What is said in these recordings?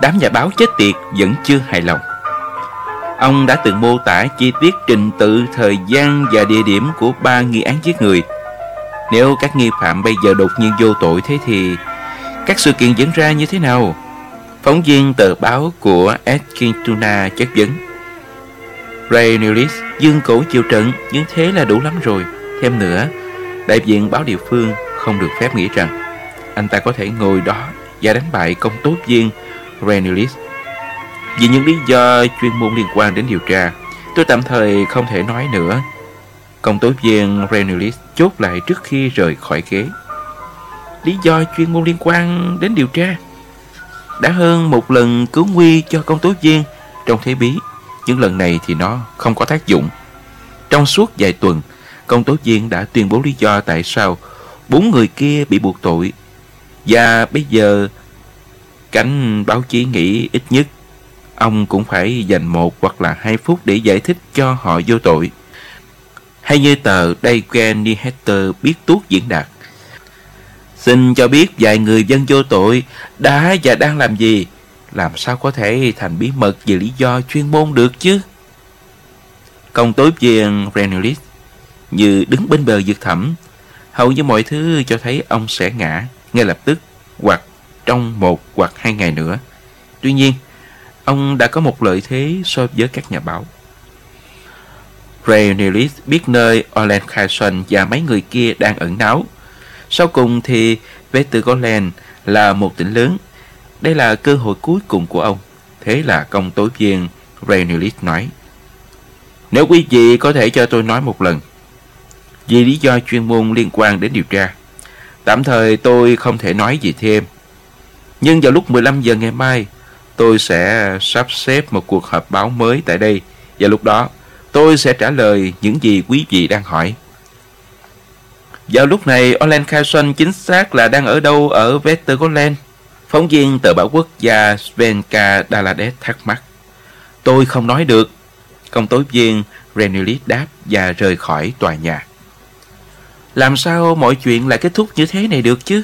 Nhưng đám nhà báo chết tiệt vẫn chưa hài lòng. Ông đã từng mô tả chi tiết trình tự thời gian và địa điểm của ba nghi án giết người. Nếu các nghi phạm bây giờ đột nhiên vô tội thế thì Các sự kiện diễn ra như thế nào? Phóng viên tờ báo của Eskintuna chất vấn. Ray Nelis dương cổ chịu trận Nhưng thế là đủ lắm rồi. Thêm nữa, Đại diện báo địa phương không được phép nghĩ rằng Anh ta có thể ngồi đó Và đánh bại công tố viên Ray Vì những lý do chuyên môn liên quan đến điều tra, Tôi tạm thời không thể nói nữa. Công tố viên Ray chốt lại trước khi rời khỏi ghế. Lý do chuyên môn liên quan đến điều tra. Đã hơn một lần cứu nguy cho công tố viên, trong thế bí, nhưng lần này thì nó không có tác dụng. Trong suốt vài tuần, công tố viên đã tuyên bố lý do tại sao bốn người kia bị buộc tội. Và bây giờ cánh báo chí nghĩ ít nhất ông cũng phải dành một hoặc là hai phút để giải thích cho họ vô tội. Hay như tờ Daily News biết tuốt diễn đạt. Xin cho biết vài người dân vô tội đã và đang làm gì, làm sao có thể thành bí mật về lý do chuyên môn được chứ? Công tố viên Renelis như đứng bên bờ vực thẳm, hầu như mọi thứ cho thấy ông sẽ ngã ngay lập tức hoặc trong một hoặc hai ngày nữa. Tuy nhiên, ông đã có một lợi thế so với các nhà báo. Ray Nealis biết nơi Orland Carson và mấy người kia đang ẩn náu sau cùng thì Vestergoland là một tỉnh lớn. Đây là cơ hội cuối cùng của ông. Thế là công tố viên Renelis nói. Nếu quý vị có thể cho tôi nói một lần. Vì lý do chuyên môn liên quan đến điều tra. Tạm thời tôi không thể nói gì thêm. Nhưng vào lúc 15 giờ ngày mai, tôi sẽ sắp xếp một cuộc họp báo mới tại đây. Và lúc đó, tôi sẽ trả lời những gì quý vị đang hỏi. Vào lúc này, Olen Carson chính xác là đang ở đâu ở Vestergoland? Phóng viên tờ báo quốc gia Svenka Dalades thắc mắc. Tôi không nói được. Công tố viên Renulis đáp và rời khỏi tòa nhà. Làm sao mọi chuyện lại kết thúc như thế này được chứ?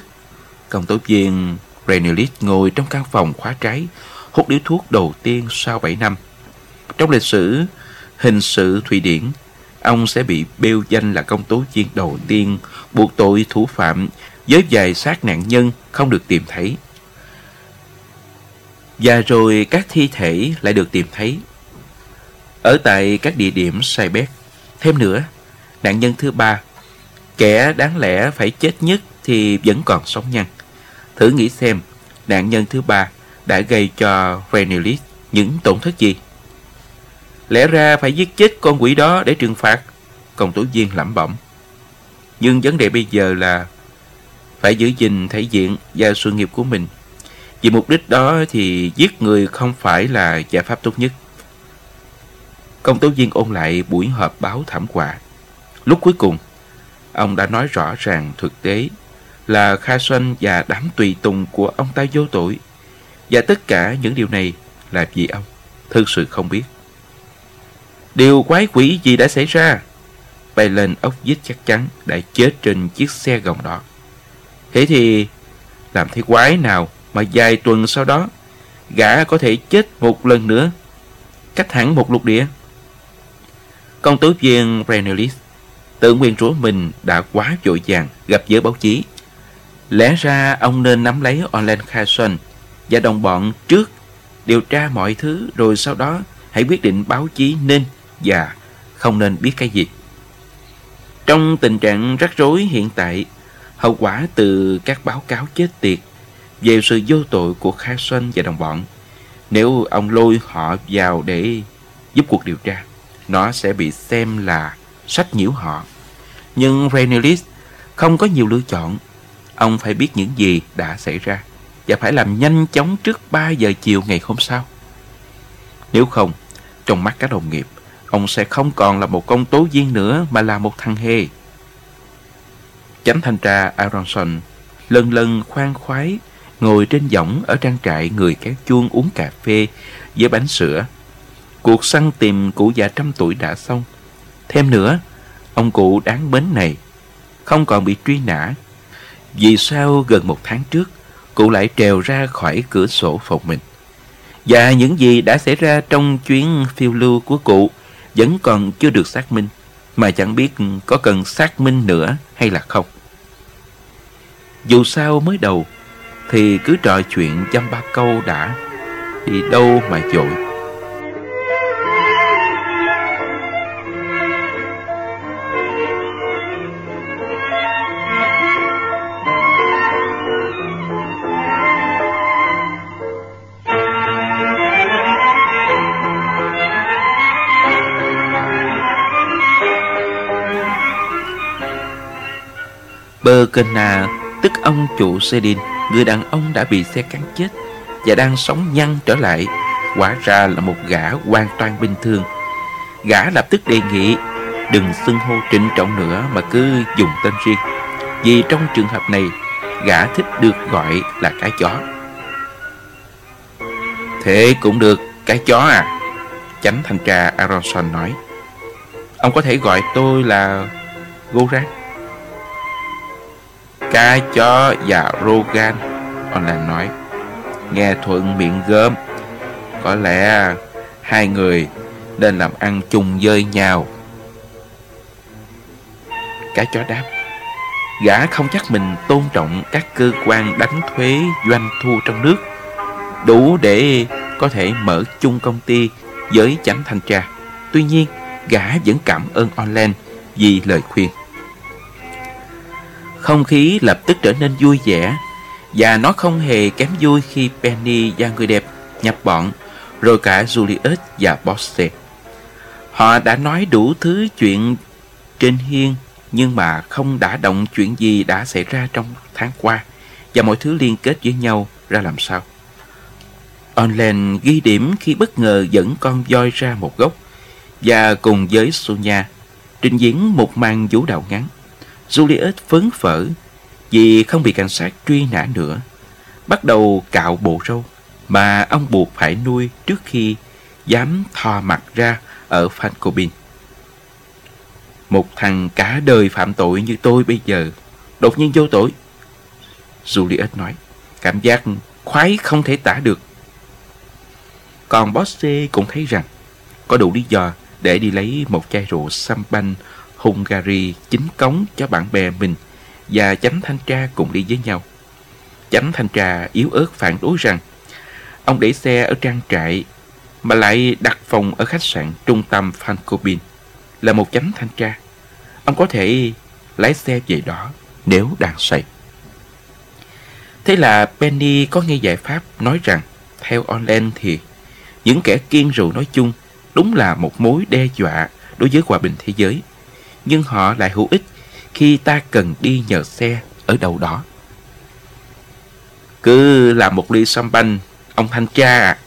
Công tố viên Renelis ngồi trong căn phòng khóa trái, hút điếu thuốc đầu tiên sau 7 năm. Trong lịch sử hình sự Thụy Điển, ông sẽ bị bêu danh là công tố viên đầu tiên buộc tội thủ phạm với vài xác nạn nhân không được tìm thấy. Và rồi các thi thể lại được tìm thấy. Ở tại các địa điểm sai bét. Thêm nữa, nạn nhân thứ ba, kẻ đáng lẽ phải chết nhất thì vẫn còn sống nhăn. Thử nghĩ xem, nạn nhân thứ ba đã gây cho Renelis những tổn thất gì? Lẽ ra phải giết chết con quỷ đó để trừng phạt. Công tố viên lẩm bẩm. Nhưng vấn đề bây giờ là phải giữ gìn thể diện và sự nghiệp của mình. Vì mục đích đó thì giết người không phải là giải pháp tốt nhất. Công tố viên ôn lại buổi họp báo thảm họa. Lúc cuối cùng, ông đã nói rõ ràng thực tế là Kha xuân và đám tùy tùng của ông ta vô tội. Và tất cả những điều này là vì ông, thực sự không biết. Điều quái quỷ gì đã xảy ra? bay lên ốc vít chắc chắn đã chết trên chiếc xe gồng đó. Thế thì làm thế quái nào mà vài tuần sau đó gã có thể chết một lần nữa cách hẳn một lục địa. Công tố viên Renelis tự nguyên rủa mình đã quá vội vàng gặp giới báo chí. Lẽ ra ông nên nắm lấy Orland Carson và đồng bọn trước điều tra mọi thứ rồi sau đó hãy quyết định báo chí nên và không nên biết cái gì. Trong tình trạng rắc rối hiện tại, hậu quả từ các báo cáo chết tiệt về sự vô tội của Kha và đồng bọn, nếu ông lôi họ vào để giúp cuộc điều tra, nó sẽ bị xem là sách nhiễu họ. Nhưng Renelis không có nhiều lựa chọn. Ông phải biết những gì đã xảy ra và phải làm nhanh chóng trước 3 giờ chiều ngày hôm sau. Nếu không, trong mắt các đồng nghiệp, ông sẽ không còn là một công tố viên nữa mà là một thằng hề. Chánh thanh tra Aronson lần lần khoan khoái ngồi trên võng ở trang trại người kéo chuông uống cà phê với bánh sữa. Cuộc săn tìm cụ già trăm tuổi đã xong. Thêm nữa, ông cụ đáng mến này không còn bị truy nã. Vì sao gần một tháng trước, cụ lại trèo ra khỏi cửa sổ phòng mình? Và những gì đã xảy ra trong chuyến phiêu lưu của cụ vẫn còn chưa được xác minh, mà chẳng biết có cần xác minh nữa hay là không. Dù sao mới đầu, thì cứ trò chuyện dăm ba câu đã, đi đâu mà dội. Bergena, tức ông chủ Sedin, người đàn ông đã bị xe cán chết và đang sống nhăn trở lại, quả ra là một gã hoàn toàn bình thường. Gã lập tức đề nghị đừng xưng hô trịnh trọng nữa mà cứ dùng tên riêng. Vì trong trường hợp này, gã thích được gọi là cái chó. Thế cũng được, cái chó à? Chánh thanh tra Aronson nói. Ông có thể gọi tôi là Goran. Cá chó và Rogan Orlan nói Nghe thuận miệng gớm. Có lẽ hai người nên làm ăn chung với nhau. Cá chó đáp Gã không chắc mình tôn trọng các cơ quan đánh thuế doanh thu trong nước Đủ để có thể mở chung công ty với chánh thanh tra. Tuy nhiên, gã vẫn cảm ơn Orlan vì lời khuyên không khí lập tức trở nên vui vẻ, Và nó không hề kém vui khi Penny và người đẹp nhập bọn, Rồi cả Julius và Bosse Họ đã nói đủ thứ chuyện trên hiên, Nhưng mà không đã động chuyện gì đã xảy ra trong tháng qua, Và mọi thứ liên kết với nhau ra làm sao. Online ghi điểm khi bất ngờ dẫn con voi ra một góc, Và cùng với Sonia trình diễn một màn vũ đạo ngắn. Julius phấn phở vì không bị cảnh sát truy nã nữa. Bắt đầu cạo bộ râu mà ông buộc phải nuôi trước khi dám thò mặt ra ở Fancobin. Một thằng cả đời phạm tội như tôi bây giờ, đột nhiên vô tội. Julius nói, cảm giác khoái không thể tả được. Còn Bosse cũng thấy rằng có đủ lý do để đi lấy một chai rượu champagne Hungary chính cống cho bạn bè mình và chánh thanh tra cùng đi với nhau. Chánh thanh tra yếu ớt phản đối rằng ông để xe ở trang trại mà lại đặt phòng ở khách sạn trung tâm Fancobin là một chánh thanh tra. Ông có thể lái xe về đó nếu đang say. Thế là Penny có nghe giải pháp nói rằng, theo online thì những kẻ kiên rượu nói chung đúng là một mối đe dọa đối với hòa bình thế giới nhưng họ lại hữu ích khi ta cần đi nhờ xe ở đâu đó. Cứ làm một ly champagne, ông thanh tra à.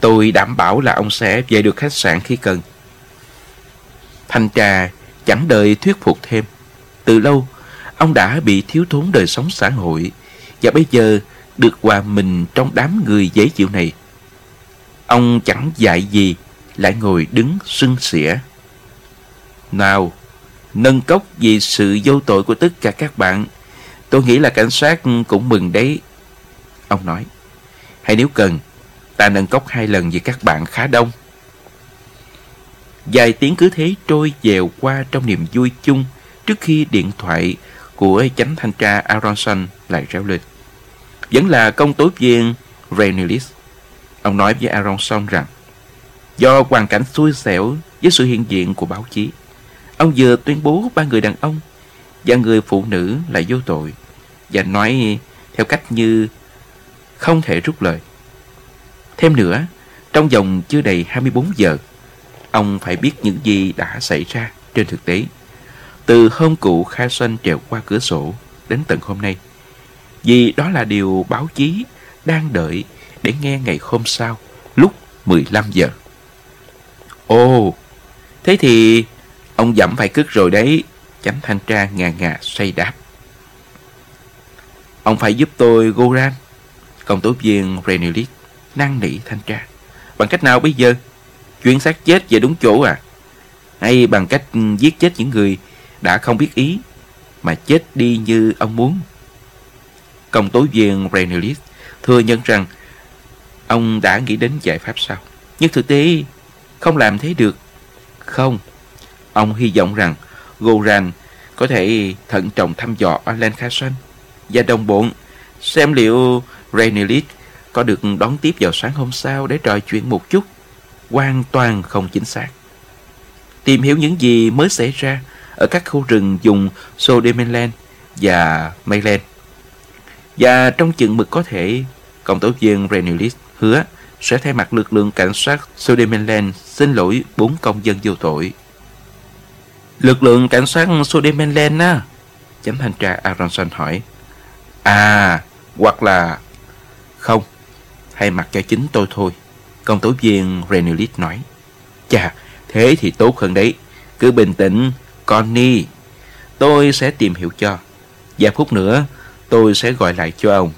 Tôi đảm bảo là ông sẽ về được khách sạn khi cần. Thanh tra chẳng đợi thuyết phục thêm. Từ lâu, ông đã bị thiếu thốn đời sống xã hội và bây giờ được hòa mình trong đám người dễ chịu này. Ông chẳng dạy gì, lại ngồi đứng sưng xỉa. Nào, nâng cốc vì sự vô tội của tất cả các bạn. Tôi nghĩ là cảnh sát cũng mừng đấy. Ông nói, hay nếu cần, ta nâng cốc hai lần vì các bạn khá đông. Vài tiếng cứ thế trôi dèo qua trong niềm vui chung trước khi điện thoại của chánh thanh tra Aronson lại réo lên. Vẫn là công tố viên Renelis. Ông nói với Aronson rằng do hoàn cảnh xui xẻo với sự hiện diện của báo chí Ông vừa tuyên bố ba người đàn ông và người phụ nữ là vô tội và nói theo cách như không thể rút lời. Thêm nữa, trong vòng chưa đầy 24 giờ, ông phải biết những gì đã xảy ra trên thực tế. Từ hôm cụ khai xuân trèo qua cửa sổ đến tận hôm nay. Vì đó là điều báo chí đang đợi để nghe ngày hôm sau lúc 15 giờ. Ồ, thế thì Ông dẫm phải cước rồi đấy. Chánh thanh tra ngà ngà say đáp. Ông phải giúp tôi, Goran. Công tố viên Renelis năn nỉ thanh tra. Bằng cách nào bây giờ? Chuyển xác chết về đúng chỗ à? Hay bằng cách giết chết những người đã không biết ý, mà chết đi như ông muốn? Công tố viên Renelis thừa nhận rằng Ông đã nghĩ đến giải pháp sao? Nhưng thực tế không làm thế được. Không. Ông hy vọng rằng Goran có thể thận trọng thăm dò Alan Carson và đồng bọn xem liệu Renilit có được đón tiếp vào sáng hôm sau để trò chuyện một chút. Hoàn toàn không chính xác. Tìm hiểu những gì mới xảy ra ở các khu rừng dùng Sodemenland và Mayland. Và trong chừng mực có thể, công tố viên Renilis hứa sẽ thay mặt lực lượng cảnh sát Sodemenland xin lỗi bốn công dân vô tội. Lực lượng cảnh sát Sodemenland á? Chánh thanh tra Aronson hỏi. À, hoặc là... Không, thay mặt cho chính tôi thôi. Công tố viên Renelis nói. Chà, thế thì tốt hơn đấy. Cứ bình tĩnh, Connie. Tôi sẽ tìm hiểu cho. Vài phút nữa, tôi sẽ gọi lại cho ông.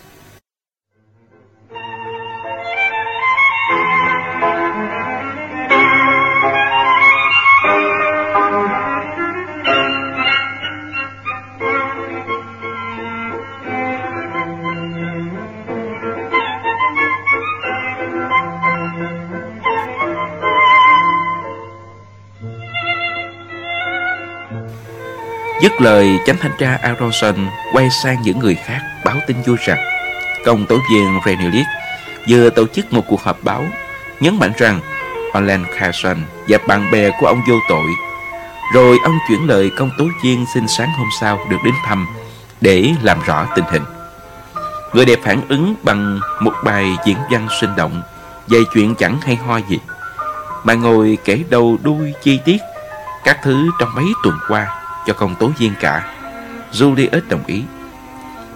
Dứt lời, chánh thanh tra Aronson quay sang những người khác báo tin vui rằng công tố viên Renelis vừa tổ chức một cuộc họp báo nhấn mạnh rằng Orland Carson và bạn bè của ông vô tội. Rồi ông chuyển lời công tố viên xin sáng hôm sau được đến thăm để làm rõ tình hình. Người đẹp phản ứng bằng một bài diễn văn sinh động về chuyện chẳng hay ho gì. mà ngồi kể đầu đuôi chi tiết các thứ trong mấy tuần qua cho công tố viên cả. Julius đồng ý.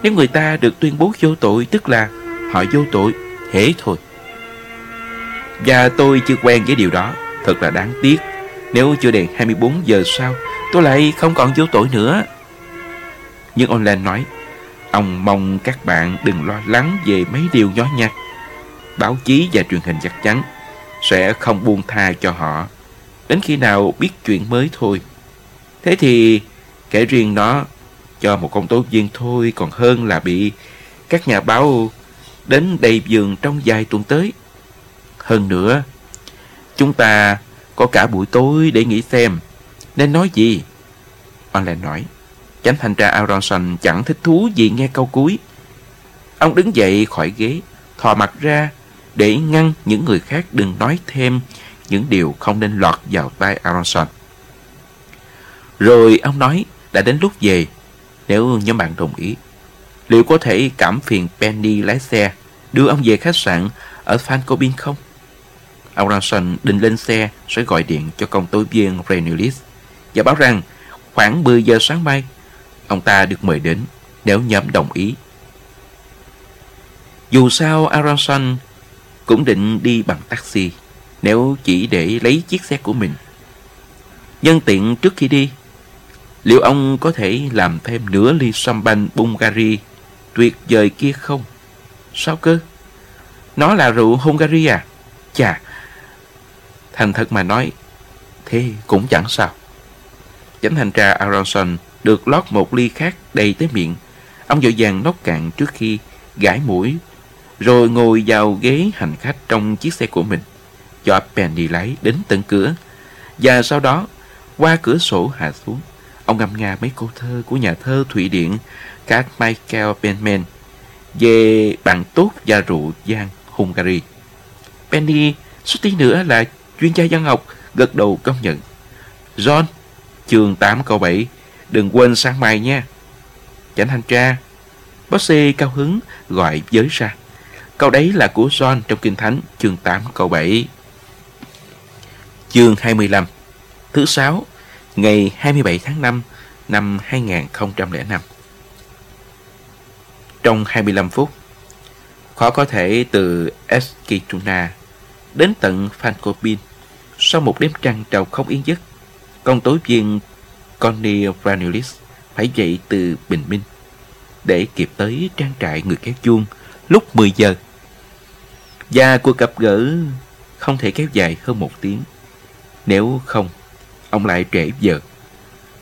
Nếu người ta được tuyên bố vô tội tức là họ vô tội, thế thôi. Và tôi chưa quen với điều đó, thật là đáng tiếc. Nếu chưa đến 24 giờ sau, tôi lại không còn vô tội nữa. Nhưng online nói, ông mong các bạn đừng lo lắng về mấy điều nhỏ nhặt. Báo chí và truyền hình chắc chắn sẽ không buông tha cho họ. Đến khi nào biết chuyện mới thôi. Thế thì kể riêng nó cho một công tố viên thôi còn hơn là bị các nhà báo đến đầy giường trong vài tuần tới. Hơn nữa, chúng ta có cả buổi tối để nghĩ xem nên nói gì. Ông lại nói, chánh thanh tra Aronson chẳng thích thú gì nghe câu cuối. Ông đứng dậy khỏi ghế, thò mặt ra để ngăn những người khác đừng nói thêm những điều không nên lọt vào tai Aronson. Rồi ông nói đã đến lúc về nếu nhóm bạn đồng ý. Liệu có thể cảm phiền Penny lái xe đưa ông về khách sạn ở Fancobin không? Ông Ronson định lên xe sẽ gọi điện cho công tố viên Renulis và báo rằng khoảng 10 giờ sáng mai ông ta được mời đến nếu nhóm đồng ý. Dù sao Aronson cũng định đi bằng taxi nếu chỉ để lấy chiếc xe của mình. Nhân tiện trước khi đi, Liệu ông có thể làm thêm nửa ly sampan Bulgari tuyệt vời kia không? Sao cơ? Nó là rượu Hungary à? Chà, thành thật mà nói, thế cũng chẳng sao. Chánh thanh tra Aronson được lót một ly khác đầy tới miệng. Ông dội vàng nốc cạn trước khi gãi mũi, rồi ngồi vào ghế hành khách trong chiếc xe của mình, cho Penny lái đến tận cửa, và sau đó qua cửa sổ hạ xuống. Ông ngâm nga mấy câu thơ của nhà thơ Thụy Điển các Michael Penman về bạn tốt và rượu giang Hungary. Penny suốt tí nữa là chuyên gia văn học gật đầu công nhận. John, chương 8 câu 7, đừng quên sáng mai nha. Chánh thanh tra, bác sĩ cao hứng gọi giới ra. Câu đấy là của John trong Kinh Thánh chương 8 câu 7. Chương 25 Thứ 6 ngày 27 tháng 5 năm 2005. Trong 25 phút, khó có thể từ Eskituna đến tận Phankopin sau một đêm trăng trầu không yên giấc. Công tố viên Connie Granulis phải dậy từ bình minh để kịp tới trang trại người kéo chuông lúc 10 giờ. Và cuộc gặp gỡ không thể kéo dài hơn một tiếng. Nếu không, ông lại trễ giờ.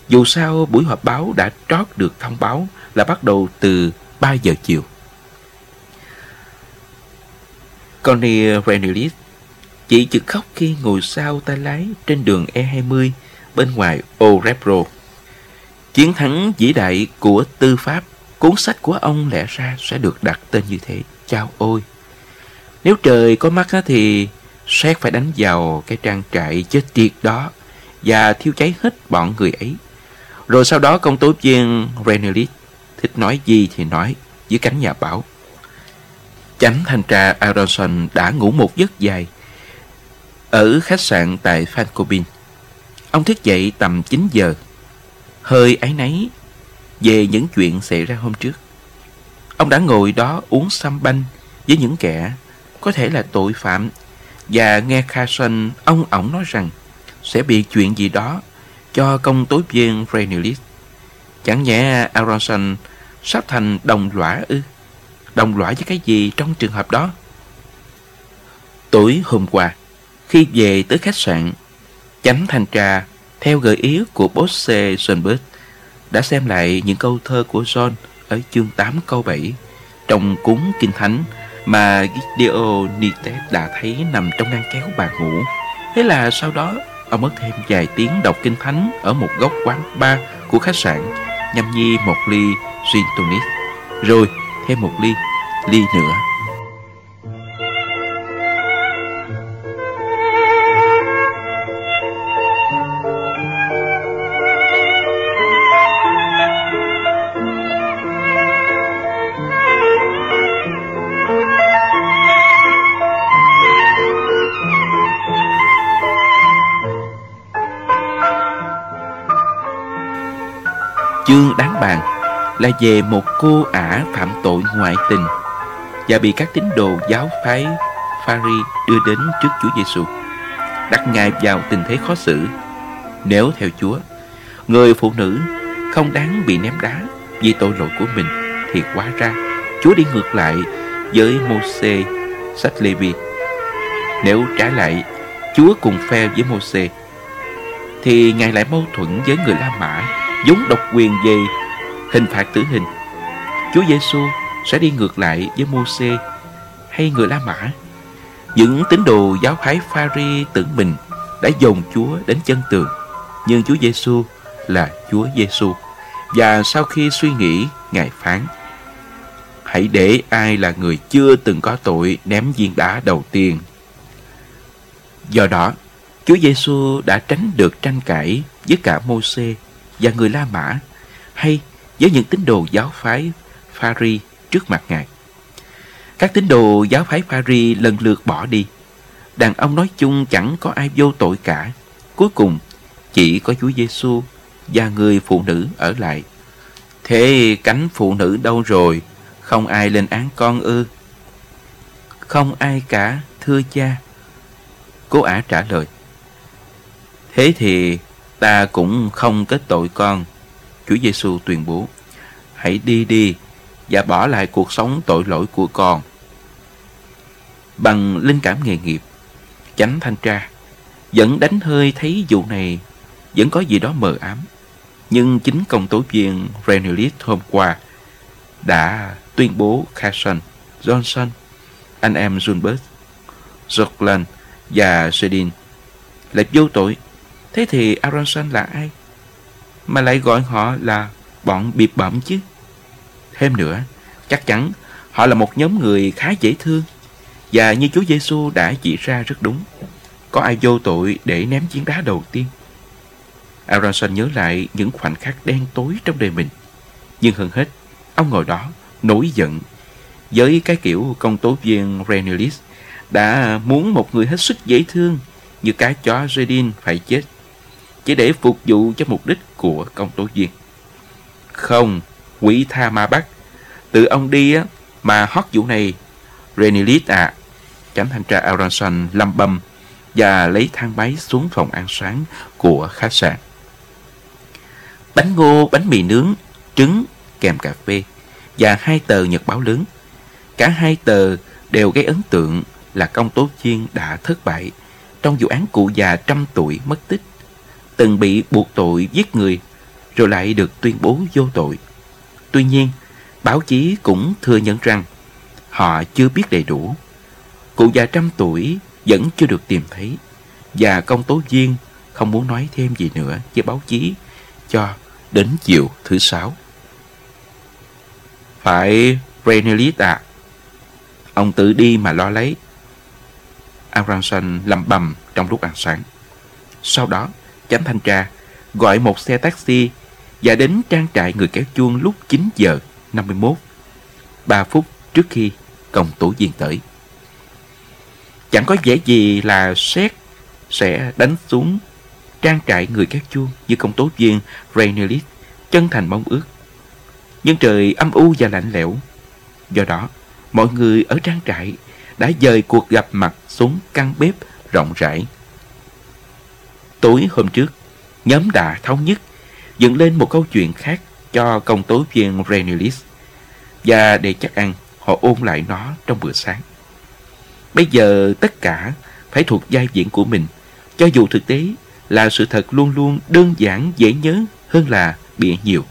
Dù sao buổi họp báo đã trót được thông báo là bắt đầu từ 3 giờ chiều. Connie Renelis chỉ chực khóc khi ngồi sau tay lái trên đường E20 bên ngoài orepro Chiến thắng vĩ đại của tư pháp, cuốn sách của ông lẽ ra sẽ được đặt tên như thế. Chao ôi! Nếu trời có mắt thì xét phải đánh vào cái trang trại chết tiệt đó và thiêu cháy hết bọn người ấy. Rồi sau đó công tố viên Renelis thích nói gì thì nói dưới cánh nhà bảo. Chánh thanh tra Aronson đã ngủ một giấc dài ở khách sạn tại Fancobin. Ông thức dậy tầm 9 giờ, hơi áy náy về những chuyện xảy ra hôm trước. Ông đã ngồi đó uống xăm banh với những kẻ có thể là tội phạm và nghe Carson ông ổng nói rằng sẽ bị chuyện gì đó cho công tố viên Frenelis. Chẳng nhẽ Aronson sắp thành đồng lõa ư? Đồng lõa với cái gì trong trường hợp đó? Tối hôm qua, khi về tới khách sạn, chánh thanh tra theo gợi ý của Bosse Schoenberg đã xem lại những câu thơ của John ở chương 8 câu 7 trong cuốn Kinh Thánh mà Gideon Nites đã thấy nằm trong ngăn kéo bà ngủ. Thế là sau đó ông mất thêm vài tiếng đọc Kinh Thánh ở một góc quán bar của khách sạn nhâm nhi một ly gin tonic, rồi thêm một ly ly nữa. Chương đáng bàn là về một cô ả phạm tội ngoại tình và bị các tín đồ giáo phái Phari đưa đến trước Chúa Giêsu, đặt ngài vào tình thế khó xử. Nếu theo Chúa, người phụ nữ không đáng bị ném đá vì tội lỗi của mình thì quá ra Chúa đi ngược lại với Môse sách Lê-vi. Nếu trái lại Chúa cùng phe với Môse thì ngài lại mâu thuẫn với người La Mã vốn độc quyền về hình phạt tử hình. Chúa Giêsu sẽ đi ngược lại với Môse hay người La Mã. Những tín đồ giáo phái Pha-ri tưởng mình đã dồn Chúa đến chân tường, nhưng Chúa Giêsu là Chúa Giêsu. Và sau khi suy nghĩ, Ngài phán: Hãy để ai là người chưa từng có tội ném viên đá đầu tiên. Do đó, Chúa Giêsu đã tránh được tranh cãi với cả Môse và người La Mã hay với những tín đồ giáo phái Phari trước mặt Ngài. Các tín đồ giáo phái Phari lần lượt bỏ đi. Đàn ông nói chung chẳng có ai vô tội cả. Cuối cùng, chỉ có Chúa Giêsu và người phụ nữ ở lại. Thế cánh phụ nữ đâu rồi? Không ai lên án con ư? Không ai cả, thưa cha. Cô ả trả lời. Thế thì ta cũng không kết tội con. Chúa Giêsu tuyên bố, hãy đi đi và bỏ lại cuộc sống tội lỗi của con. Bằng linh cảm nghề nghiệp, chánh thanh tra vẫn đánh hơi thấy vụ này vẫn có gì đó mờ ám. Nhưng chính công tố viên Renelis hôm qua đã tuyên bố Carson, Johnson, anh em Junbert, Jockland và Sedin là vô tội Thế thì Aronson là ai? Mà lại gọi họ là bọn bịp bẩm chứ. Thêm nữa, chắc chắn họ là một nhóm người khá dễ thương. Và như Chúa Giêsu đã chỉ ra rất đúng, có ai vô tội để ném chiến đá đầu tiên. Aronson nhớ lại những khoảnh khắc đen tối trong đời mình. Nhưng hơn hết, ông ngồi đó, nổi giận. Với cái kiểu công tố viên Renelis đã muốn một người hết sức dễ thương như cái chó Redin phải chết chỉ để phục vụ cho mục đích của công tố viên. Không, quỷ tha ma bắt. Từ ông đi á, mà hót vụ này. Renilit à, chánh thanh tra Aronson lâm bầm và lấy thang máy xuống phòng ăn sáng của khách sạn. Bánh ngô, bánh mì nướng, trứng, kèm cà phê và hai tờ nhật báo lớn. Cả hai tờ đều gây ấn tượng là công tố viên đã thất bại trong vụ án cụ già trăm tuổi mất tích từng bị buộc tội giết người rồi lại được tuyên bố vô tội. Tuy nhiên, báo chí cũng thừa nhận rằng họ chưa biết đầy đủ. Cụ già trăm tuổi vẫn chưa được tìm thấy và công tố viên không muốn nói thêm gì nữa với báo chí cho đến chiều thứ sáu. Phải Renelit à? Ông tự đi mà lo lấy. Aronson lầm bầm trong lúc ăn sáng. Sau đó, chánh thanh tra gọi một xe taxi và đến trang trại người kéo chuông lúc 9 giờ 51, 3 phút trước khi công tố viên tới. Chẳng có vẻ gì là xét sẽ đánh xuống trang trại người kéo chuông như công tố viên Rainelis chân thành mong ước. Nhưng trời âm u và lạnh lẽo. Do đó, mọi người ở trang trại đã dời cuộc gặp mặt xuống căn bếp rộng rãi. Tối hôm trước, nhóm đã thống nhất dựng lên một câu chuyện khác cho công tố viên Renilis và để chắc ăn họ ôn lại nó trong bữa sáng. Bây giờ tất cả phải thuộc vai diễn của mình cho dù thực tế là sự thật luôn luôn đơn giản dễ nhớ hơn là bịa nhiều.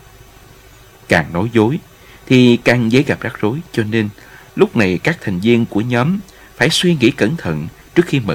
Càng nói dối thì càng dễ gặp rắc rối cho nên lúc này các thành viên của nhóm phải suy nghĩ cẩn thận trước khi mở